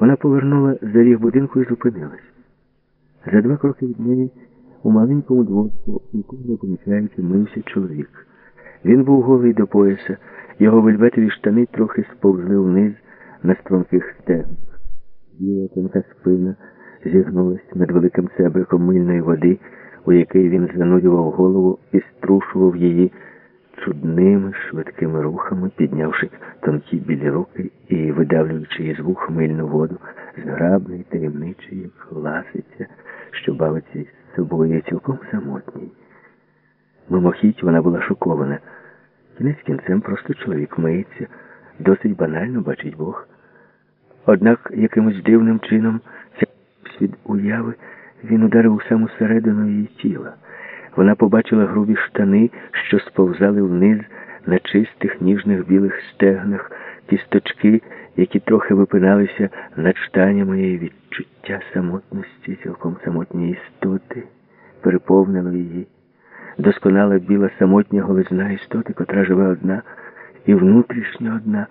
Вона повернула за ріг будинку і зупинилась. За два кроки від неї у маленькому дворку, нікого не помічаючи, мився чоловік. Він був голий до пояса, його вельветові штани трохи сповзли вниз на струнких стегнах. Біла тонка спина зігнулась над великим цебриком мильної води, у який він занурював голову і струшував її чудними швидкими рухами, піднявши тонкі білі руки і видавлюючи із вух мильну воду, зграбний, таємничий, ласиця, що бавиться із собою цілком самотній. Мимохідь вона була шокована. Кінець кінцем просто чоловік миється, досить банально бачить Бог. Однак якимось дивним чином від уяви він ударив у саму середину її тіла. Вона побачила грубі штани, що сповзали вниз на чистих ніжних білих стегнах, кісточки, які трохи випиналися над штанями і відчуття самотності, цілком самотньої істоти, переповнило її. Досконала біла самотня голизна істоти, котра живе одна, і внутрішня одна,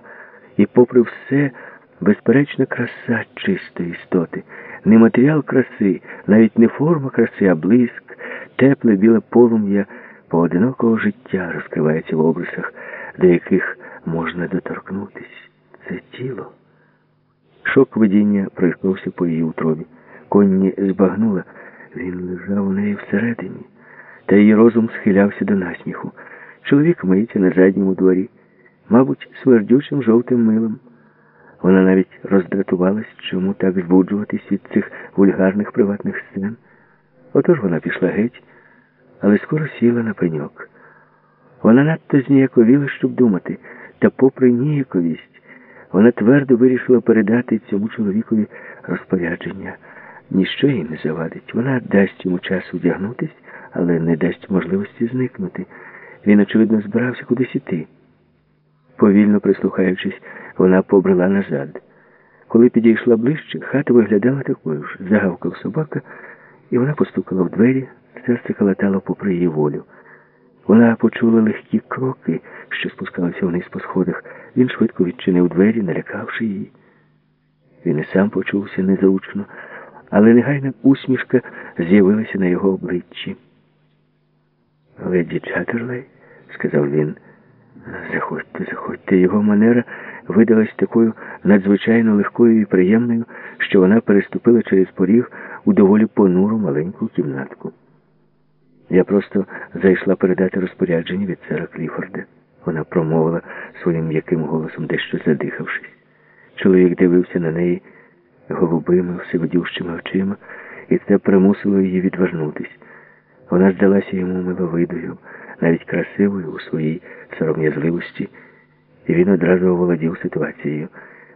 і попри все, безперечна краса чистої істоти, не матеріал краси, навіть не форма краси, а блиск, тепле біле полум'я поодинокого життя розкривається в обрисах, до яких можна доторкнутись. Це тіло. Шок видіння пройшовся по її утробі. Конні збагнула, він лежав у неї всередині, та її розум схилявся до насміху. Чоловік миється на задньому дворі, мабуть, смердючим жовтим милом. Вона навіть роздратувалась, чому так збуджуватись від цих вульгарних приватних сцен. Отож вона пішла геть, але скоро сіла на пеньок. Вона надто зніяковіла, щоб думати, та, попри ніяковість, вона твердо вирішила передати цьому чоловікові розпорядження. Ніщо їй не завадить. Вона дасть йому час одягнутись, але не дасть можливості зникнути. Він, очевидно, збирався кудись іти. Повільно прислухаючись, вона побрела назад. Коли підійшла ближче, хата виглядала такою ж. Загавкав собака, і вона постукала в двері, серце калатало попри її волю. Вона почула легкі кроки, що спускалися вниз по сходах. Він швидко відчинив двері, налякавши її. Він і сам почувся незручно, але негайна усмішка з'явилася на його обличчі. Леді Чатерлей, сказав він, заходьте, заходьте. Його манера видалась такою надзвичайно легкою і приємною, що вона переступила через поріг у доволі понуру маленьку кімнатку. Я просто зайшла передати розпорядження від сера Кліфорда. Вона промовила своїм м'яким голосом, дещо задихавшись. Чоловік дивився на неї голубими, всевидющими очима, і це примусило її відвернутись. Вона здалася йому миловидою, навіть красивою у своїй сором'язливості, і він одразу оволодів ситуацією.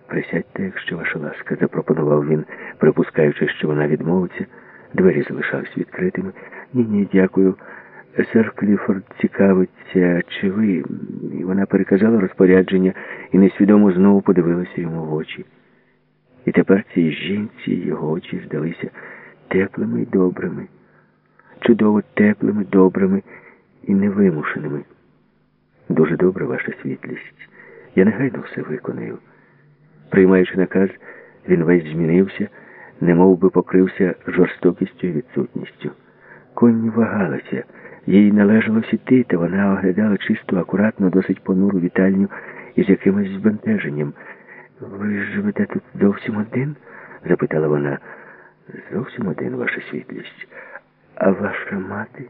Присядьте, якщо ваша ласка, запропонував він, припускаючи, що вона відмовиться. Двері залишались відкритими. Ні, ні, дякую. Сер Кліфорд цікавиться, чи ви. І вона переказала розпорядження і несвідомо знову подивилася йому в очі. І тепер цій жінці його очі здалися теплими і добрими, чудово теплими, добрими і невимушеними. Дуже добре, ваша світлість. Я негайно все виконаю. Приймаючи наказ, він весь змінився, немов би покрився жорстокістю і відсутністю. Конні вагалася, їй належалось іти, та вона оглядала чисту, акуратно, досить понуру вітальню із якимось збентеженням. Ви живете тут зовсім один? запитала вона. Зовсім один, ваша світлість. А ваша мати?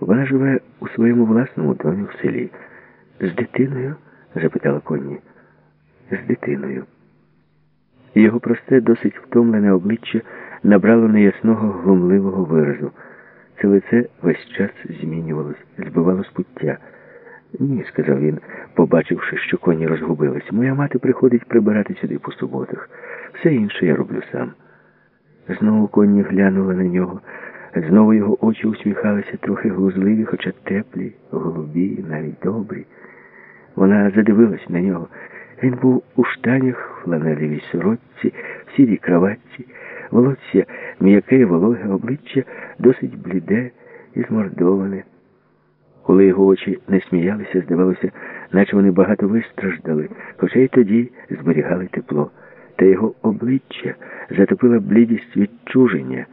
Вона живе у своєму власному домі в селі. З дитиною? Запитала Конні. З дитиною. Його просте, досить втомлене обличчя набрало неясного глумливого виразу. Це лице весь час змінювалось, збивало з пуття. Ні, сказав він, побачивши, що коні розгубились. Моя мати приходить прибирати сюди по суботах. Все інше я роблю сам. Знову коні глянули на нього. Знову його очі усміхалися трохи глузливі, хоча теплі, голубі, навіть добрі. Вона задивилась на нього. Він був у штанях, фланелевій сорочці, в сірій кроватці, волосся м'яке, вологе обличчя, досить бліде і змордоване. Коли його очі не сміялися, здавалося, наче вони багато вистраждали, хоча й тоді зберігали тепло. та його обличчя затопила блідість відчуження.